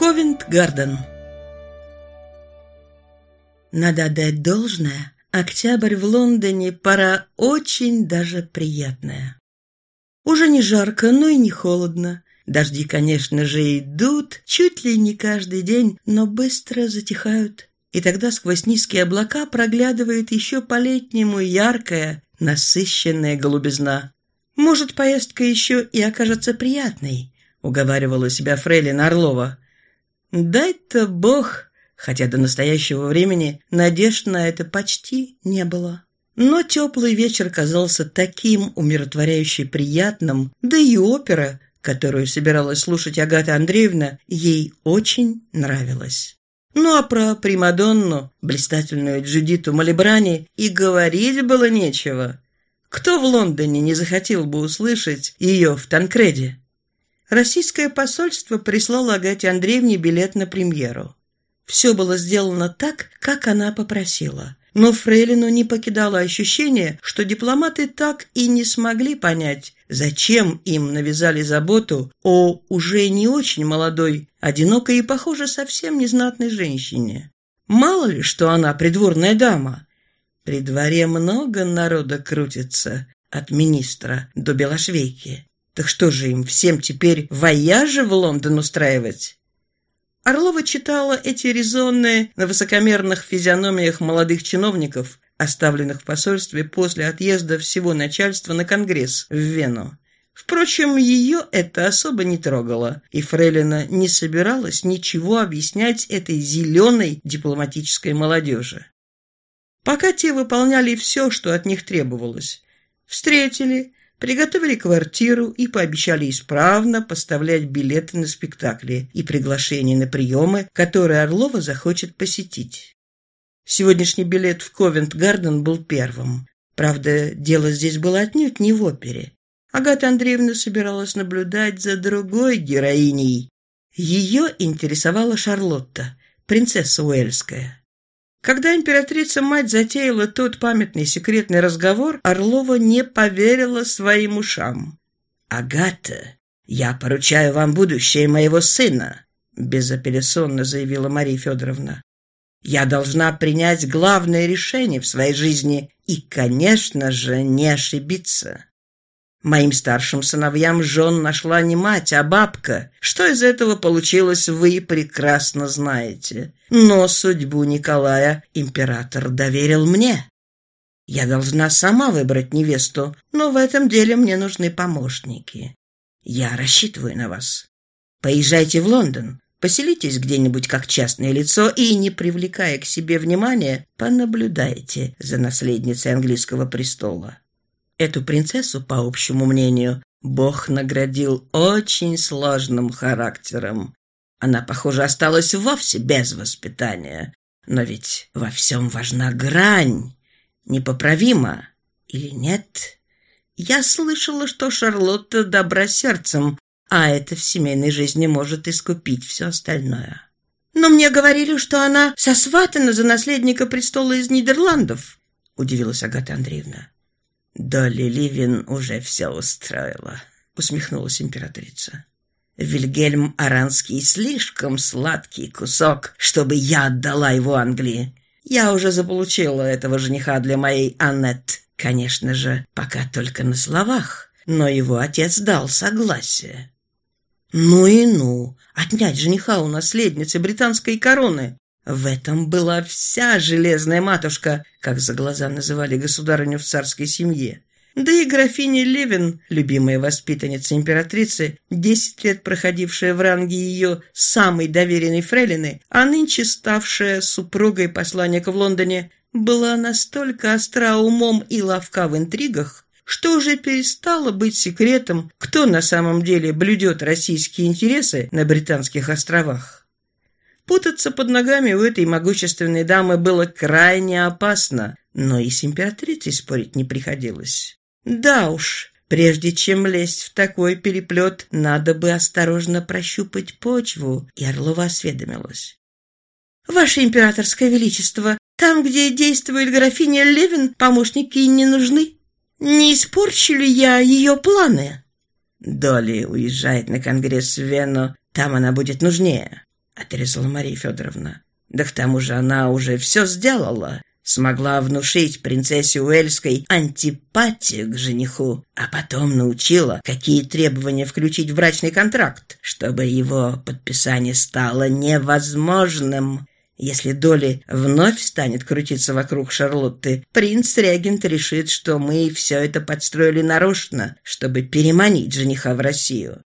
Ковент-Гарден Надо отдать должное, октябрь в Лондоне пора очень даже приятная. Уже не жарко, но и не холодно. Дожди, конечно же, идут чуть ли не каждый день, но быстро затихают. И тогда сквозь низкие облака проглядывает еще по-летнему яркая, насыщенная голубизна. Может, поездка еще и окажется приятной, уговаривала себя Фрейлин Орлова. Дай-то бог, хотя до настоящего времени надежд на это почти не было. Но теплый вечер казался таким умиротворяюще приятным, да и опера, которую собиралась слушать Агата Андреевна, ей очень нравилась. Ну а про Примадонну, блистательную Джудиту Малибрани, и говорить было нечего. Кто в Лондоне не захотел бы услышать ее в Танкреде? Российское посольство прислало Агате Андреевне билет на премьеру. Все было сделано так, как она попросила. Но Фрейлину не покидало ощущение, что дипломаты так и не смогли понять, зачем им навязали заботу о уже не очень молодой, одинокой и, похоже, совсем незнатной женщине. Мало ли, что она придворная дама. При дворе много народа крутится, от министра до белошвейки. Так что же им всем теперь вояжи в Лондон устраивать? Орлова читала эти резонные на высокомерных физиономиях молодых чиновников, оставленных в посольстве после отъезда всего начальства на конгресс в Вену. Впрочем, ее это особо не трогало, и Фрейлина не собиралась ничего объяснять этой зеленой дипломатической молодежи. Пока те выполняли все, что от них требовалось. Встретили, Приготовили квартиру и пообещали исправно поставлять билеты на спектакли и приглашения на приемы, которые Орлова захочет посетить. Сегодняшний билет в Ковент-Гарден был первым. Правда, дело здесь было отнюдь не в опере. Агата Андреевна собиралась наблюдать за другой героиней. Ее интересовала Шарлотта, принцесса Уэльская. Когда императрица-мать затеяла тот памятный секретный разговор, Орлова не поверила своим ушам. «Агата, я поручаю вам будущее моего сына», — безапелляционно заявила Мария Федоровна. «Я должна принять главное решение в своей жизни и, конечно же, не ошибиться». Моим старшим сыновьям жен нашла не мать, а бабка. Что из этого получилось, вы прекрасно знаете. Но судьбу Николая император доверил мне. Я должна сама выбрать невесту, но в этом деле мне нужны помощники. Я рассчитываю на вас. Поезжайте в Лондон, поселитесь где-нибудь как частное лицо и, не привлекая к себе внимания, понаблюдайте за наследницей английского престола. Эту принцессу, по общему мнению, Бог наградил очень сложным характером. Она, похоже, осталась вовсе без воспитания. Но ведь во всем важна грань. Непоправима или нет? Я слышала, что Шарлотта добра сердцем, а это в семейной жизни может искупить все остальное. Но мне говорили, что она сосватана за наследника престола из Нидерландов, удивилась Агата Андреевна. «Долли Ливин уже все устроила», — усмехнулась императрица. «Вильгельм Аранский слишком сладкий кусок, чтобы я отдала его Англии. Я уже заполучила этого жениха для моей Аннет. Конечно же, пока только на словах, но его отец дал согласие». «Ну и ну! Отнять жениха у наследницы британской короны! В этом была вся железная матушка, как за глаза называли государыню в царской семье. Да и графиня Левин, любимая воспитанница императрицы, десять лет проходившая в ранге ее самой доверенной фрейлины, а нынче ставшая супругой посланника в Лондоне, была настолько остра умом и ловка в интригах, что уже перестало быть секретом, кто на самом деле блюдет российские интересы на Британских островах. Путаться под ногами у этой могущественной дамы было крайне опасно, но и с императрицей спорить не приходилось. Да уж, прежде чем лезть в такой переплет, надо бы осторожно прощупать почву, и Орлова осведомилась. «Ваше императорское величество, там, где действует графиня Левин, помощники не нужны. Не испорчу ли я ее планы?» Долли уезжает на конгресс в Вену, там она будет нужнее. — отрезала Мария Федоровна. Да к тому же она уже все сделала. Смогла внушить принцессе Уэльской антипатию к жениху, а потом научила, какие требования включить в брачный контракт, чтобы его подписание стало невозможным. Если Доли вновь станет крутиться вокруг Шарлотты, принц-регент решит, что мы все это подстроили нарочно, чтобы переманить жениха в Россию.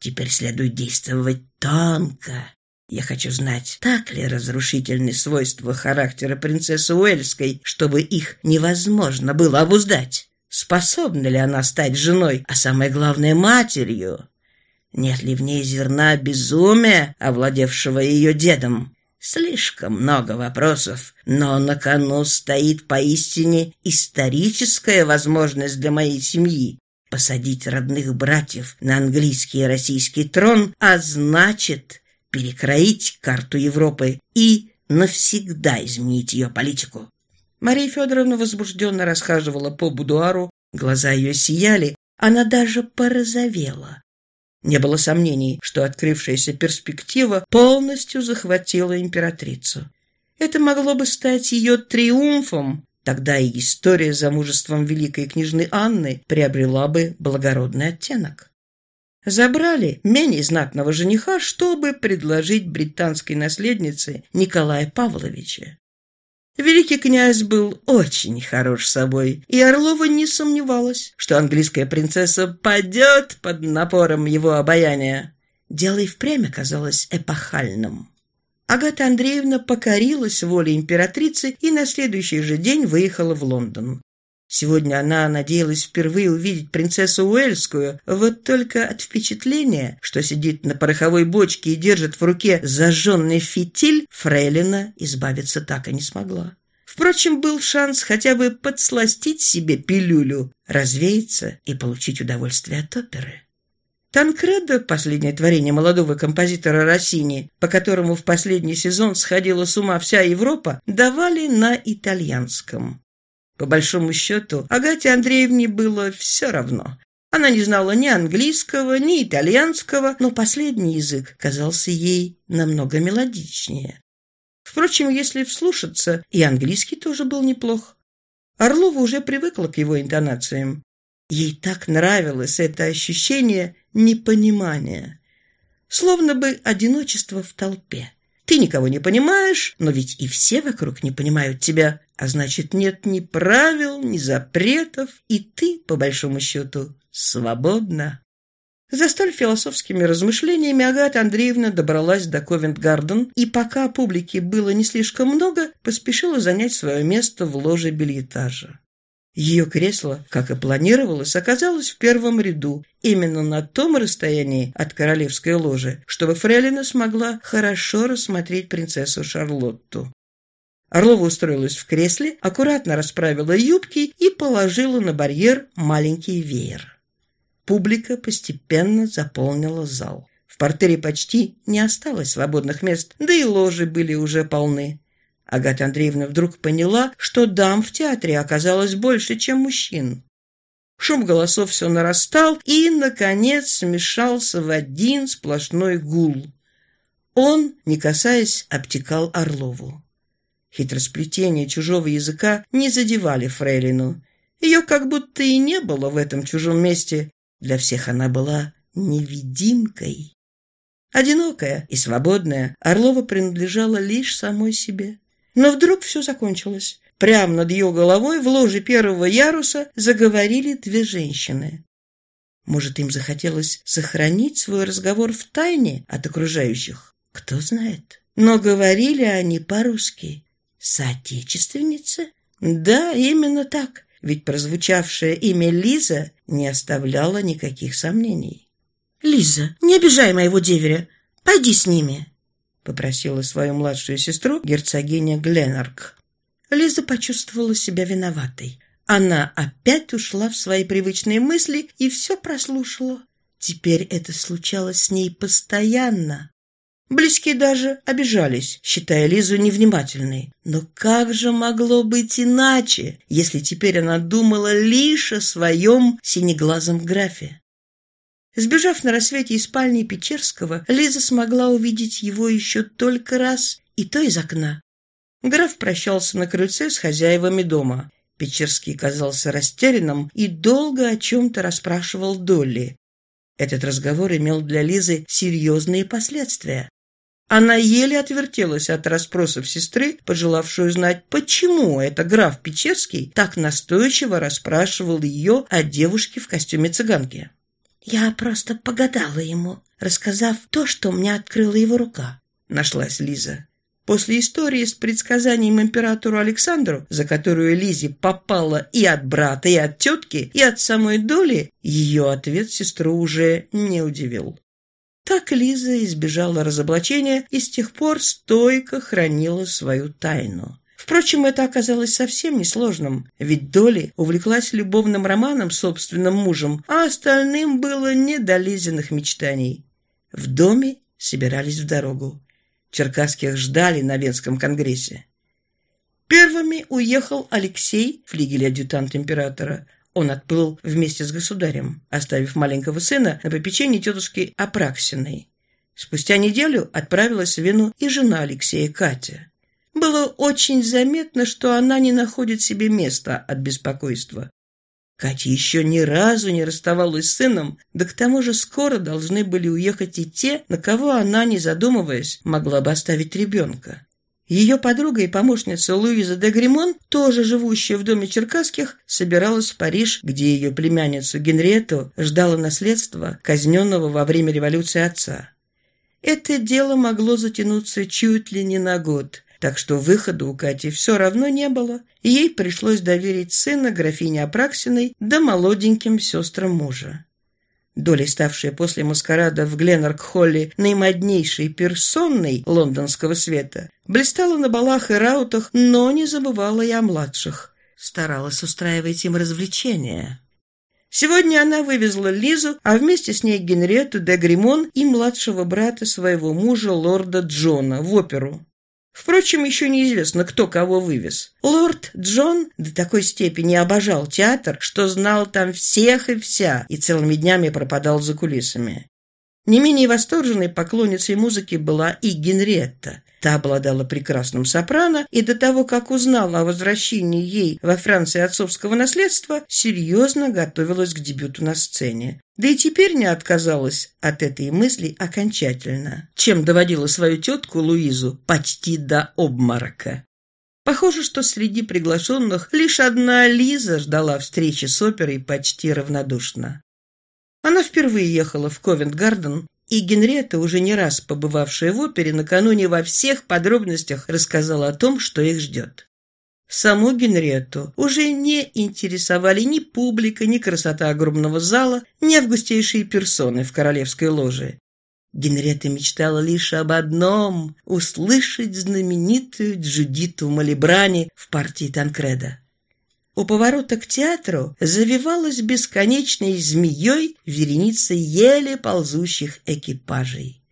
Теперь следует действовать тонко. Я хочу знать, так ли разрушительны свойства характера принцессы Уэльской, чтобы их невозможно было обуздать. Способна ли она стать женой, а самое главное, матерью? Нет ли в ней зерна безумия, овладевшего ее дедом? Слишком много вопросов, но на кону стоит поистине историческая возможность для моей семьи посадить родных братьев на английский и российский трон, а значит перекроить карту Европы и навсегда изменить ее политику. Мария Федоровна возбужденно расхаживала по будуару, глаза ее сияли, она даже порозовела. Не было сомнений, что открывшаяся перспектива полностью захватила императрицу. Это могло бы стать ее триумфом, тогда и история замужеством великой княжны Анны приобрела бы благородный оттенок. Забрали менее знатного жениха, чтобы предложить британской наследнице Николая Павловича. Великий князь был очень хорош собой, и Орлова не сомневалась, что английская принцесса падет под напором его обаяния. Дело и впрямь оказалось эпохальным. Агата Андреевна покорилась воле императрицы и на следующий же день выехала в Лондон. Сегодня она надеялась впервые увидеть принцессу Уэльскую, вот только от впечатления, что сидит на пороховой бочке и держит в руке зажженный фитиль, Фрейлина избавиться так и не смогла. Впрочем, был шанс хотя бы подсластить себе пилюлю, развеяться и получить удовольствие от оперы. Танкредо, последнее творение молодого композитора Россини, по которому в последний сезон сходила с ума вся Европа, давали на итальянском. По большому счету, Агате Андреевне было все равно. Она не знала ни английского, ни итальянского, но последний язык казался ей намного мелодичнее. Впрочем, если вслушаться, и английский тоже был неплох. Орлова уже привыкла к его интонациям. Ей так нравилось это ощущение непонимания, словно бы одиночество в толпе. Ты никого не понимаешь, но ведь и все вокруг не понимают тебя, а значит, нет ни правил, ни запретов, и ты, по большому счету, свободна. За столь философскими размышлениями Агата Андреевна добралась до Ковент-Гарден и, пока публики было не слишком много, поспешила занять свое место в ложе бельетажа. Ее кресло, как и планировалось, оказалось в первом ряду, именно на том расстоянии от королевской ложи, чтобы Фрейлина смогла хорошо рассмотреть принцессу Шарлотту. Орлова устроилась в кресле, аккуратно расправила юбки и положила на барьер маленький веер. Публика постепенно заполнила зал. В портере почти не осталось свободных мест, да и ложи были уже полны. Агата Андреевна вдруг поняла, что дам в театре оказалось больше, чем мужчин. Шум голосов все нарастал и, наконец, смешался в один сплошной гул. Он, не касаясь, обтекал Орлову. Хитросплетения чужого языка не задевали Фрейлину. Ее как будто и не было в этом чужом месте. Для всех она была невидимкой. Одинокая и свободная, Орлова принадлежала лишь самой себе. Но вдруг все закончилось. Прямо над ее головой в ложе первого яруса заговорили две женщины. Может, им захотелось сохранить свой разговор в тайне от окружающих? Кто знает. Но говорили они по-русски. Соотечественницы? Да, именно так. Ведь прозвучавшее имя Лиза не оставляло никаких сомнений. «Лиза, не обижай моего деверя. Пойди с ними», попросила свою младшую сестру герцогиня Гленарк. Лиза почувствовала себя виноватой. Она опять ушла в свои привычные мысли и все прослушала. Теперь это случалось с ней постоянно. Близкие даже обижались, считая Лизу невнимательной. Но как же могло быть иначе, если теперь она думала лишь о своем синеглазом графе? Сбежав на рассвете из спальни Печерского, Лиза смогла увидеть его еще только раз, и то из окна. Граф прощался на крыльце с хозяевами дома. Печерский казался растерянным и долго о чем-то расспрашивал Долли. Этот разговор имел для Лизы серьезные последствия. Она еле отвертелась от расспросов сестры, пожелавшую знать, почему это граф Печерский так настойчиво расспрашивал ее о девушке в костюме цыганки. «Я просто погадала ему, рассказав то, что мне открыла его рука», — нашлась Лиза. После истории с предсказанием императору Александру, за которую Лизе попала и от брата, и от тетки, и от самой доли, ее ответ сестру уже не удивил. Так Лиза избежала разоблачения и с тех пор стойко хранила свою тайну. Впрочем, это оказалось совсем несложным, ведь Доли увлеклась любовным романом с собственным мужем, а остальным было не до Лизиных мечтаний. В доме собирались в дорогу. Черкасских ждали на Венском конгрессе. Первыми уехал Алексей, флигель-адъютант императора. Он отплыл вместе с государем, оставив маленького сына на попечении тетушки Апраксиной. Спустя неделю отправилась в Вену и жена Алексея Катя. Было очень заметно, что она не находит себе места от беспокойства. Катя еще ни разу не расставалась с сыном, да к тому же скоро должны были уехать и те, на кого она, не задумываясь, могла бы оставить ребенка. Ее подруга и помощница Луиза де Гримон, тоже живущая в доме Черкасских, собиралась в Париж, где ее племянницу Генриету ждала наследство казненного во время революции отца. Это дело могло затянуться чуть ли не на год, так что выхода у Кати все равно не было, и ей пришлось доверить сына графине Апраксиной да молоденьким сестрам мужа. Доля, ставшая после маскарада в Гленнерк-холле наимоднейшей персонной лондонского света, блистала на балах и раутах, но не забывала и о младших. Старалась устраивать им развлечения. Сегодня она вывезла Лизу, а вместе с ней Генриетту де Гримон и младшего брата своего мужа, лорда Джона, в оперу. Впрочем, еще неизвестно, кто кого вывез. Лорд Джон до такой степени обожал театр, что знал там всех и вся, и целыми днями пропадал за кулисами. Не менее восторженной поклонницей музыки была и Генриетта. Та обладала прекрасным сопрано, и до того, как узнала о возвращении ей во Франции отцовского наследства, серьезно готовилась к дебюту на сцене. Да и теперь не отказалась от этой мысли окончательно, чем доводила свою тетку Луизу почти до обморока. Похоже, что среди приглашенных лишь одна Лиза ждала встречи с оперой почти равнодушно. Она впервые ехала в Ковент-Гарден, и Генриетта, уже не раз побывавшая в опере, накануне во всех подробностях рассказала о том, что их ждет. Саму Генриетту уже не интересовали ни публика, ни красота огромного зала, ни августейшие персоны в королевской ложе. Генриетта мечтала лишь об одном — услышать знаменитую Джудиту Малибрани в партии Танкреда. У поворота к театру завивалась бесконечной змеей вереница еле ползущих экипажей.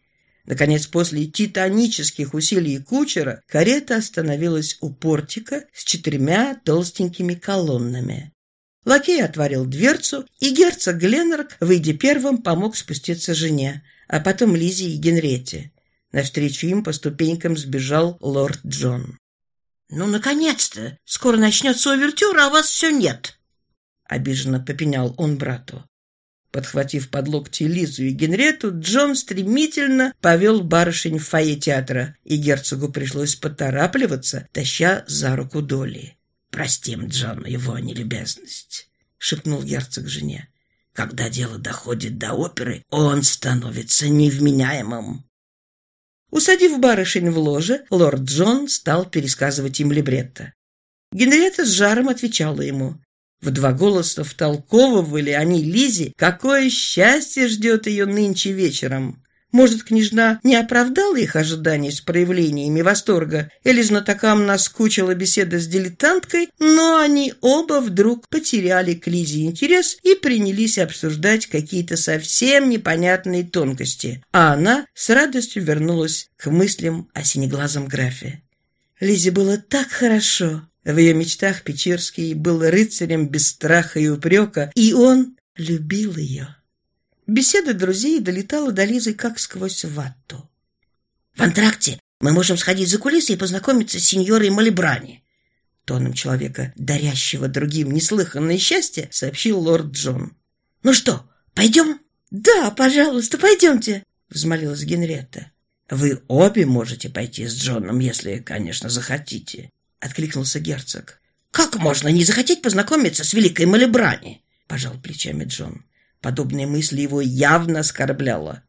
Наконец, после титанических усилий кучера, карета остановилась у портика с четырьмя толстенькими колоннами. Лакей отворил дверцу, и герцог Гленнерк, выйдя первым, помог спуститься жене, а потом Лизе и Генрете. Навстречу им по ступенькам сбежал лорд Джон. «Ну, наконец-то! Скоро начнется увертюра, а вас все нет!» Обиженно попенял он брату. Подхватив под локти Лизу и Генрету, Джон стремительно повел барышень в фойе театра, и герцогу пришлось поторапливаться, таща за руку Доли. «Простим Джону его нелюбезность», — шепнул герцог жене. «Когда дело доходит до оперы, он становится невменяемым». Усадив барышень в ложе, лорд Джон стал пересказывать им либретто. Генриетта с жаром отвечала ему. В два голоса втолковывали они Лизе, какое счастье ждет ее нынче вечером. Может, княжна не оправдала их ожиданий с проявлениями восторга, или знатокам наскучила беседа с дилетанткой, но они оба вдруг потеряли к Лизе интерес и принялись обсуждать какие-то совсем непонятные тонкости, а она с радостью вернулась к мыслям о синеглазом графе. Лизе было так хорошо. В ее мечтах Печерский был рыцарем без страха и упрека, и он любил ее. Беседа друзей долетала до Лизы как сквозь вату. «В антракте мы можем сходить за кулисы и познакомиться с сеньорой Малибрани», тоном человека, дарящего другим неслыханное счастье, сообщил лорд Джон. «Ну что, пойдем?» «Да, пожалуйста, пойдемте», — взмолилась Генретта. «Вы обе можете пойти с Джоном, если, конечно, захотите», — откликнулся герцог. «Как можно не захотеть познакомиться с великой Малибрани?» — пожал плечами Джон. Подобные мысли его явно оскорбляла.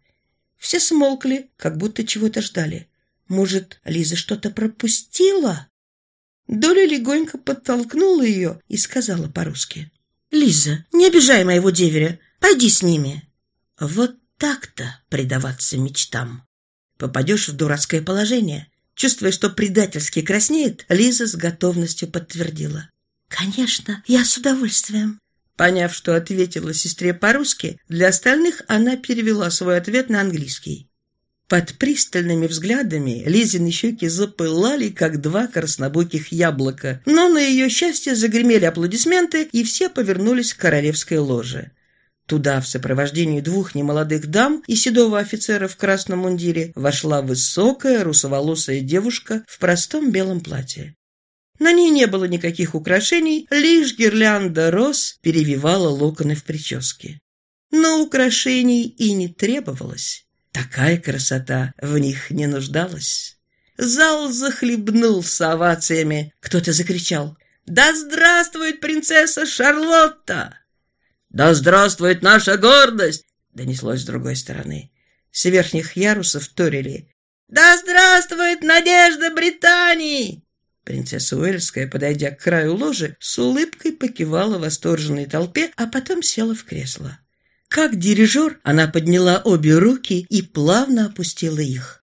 Все смолкли, как будто чего-то ждали. Может, Лиза что-то пропустила? Доля легонько подтолкнула ее и сказала по-русски. «Лиза, не обижай моего деверя, пойди с ними». Вот так-то предаваться мечтам. Попадешь в дурацкое положение. Чувствуя, что предательски краснеет, Лиза с готовностью подтвердила. «Конечно, я с удовольствием». Поняв, что ответила сестре по-русски, для остальных она перевела свой ответ на английский. Под пристальными взглядами Лизины щеки запылали, как два краснобоких яблока, но на ее счастье загремели аплодисменты, и все повернулись к королевской ложе. Туда в сопровождении двух немолодых дам и седого офицера в красном мундире вошла высокая русоволосая девушка в простом белом платье. На ней не было никаких украшений, лишь гирлянда роз перевивала локоны в прическе. Но украшений и не требовалось. Такая красота в них не нуждалась. Зал захлебнулся овациями. Кто-то закричал «Да здравствует принцесса Шарлотта!» «Да здравствует наша гордость!» — донеслось с другой стороны. С верхних ярусов торили. «Да здравствует надежда Британии!» Принцесса Уэльская, подойдя к краю ложи, с улыбкой покивала восторженной толпе, а потом села в кресло. Как дирижер, она подняла обе руки и плавно опустила их.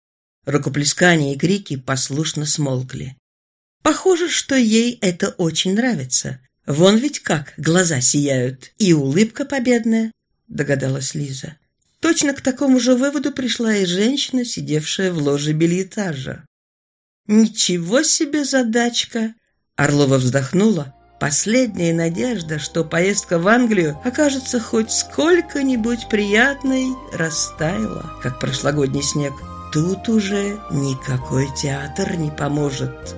Рукоплескания и крики послушно смолкли. Похоже, что ей это очень нравится. Вон ведь как глаза сияют, и улыбка победная, догадалась Лиза. Точно к такому же выводу пришла и женщина, сидевшая в ложе бельетажа. «Ничего себе задачка!» Орлова вздохнула. Последняя надежда, что поездка в Англию окажется хоть сколько-нибудь приятной, растаяла, как прошлогодний снег. Тут уже никакой театр не поможет.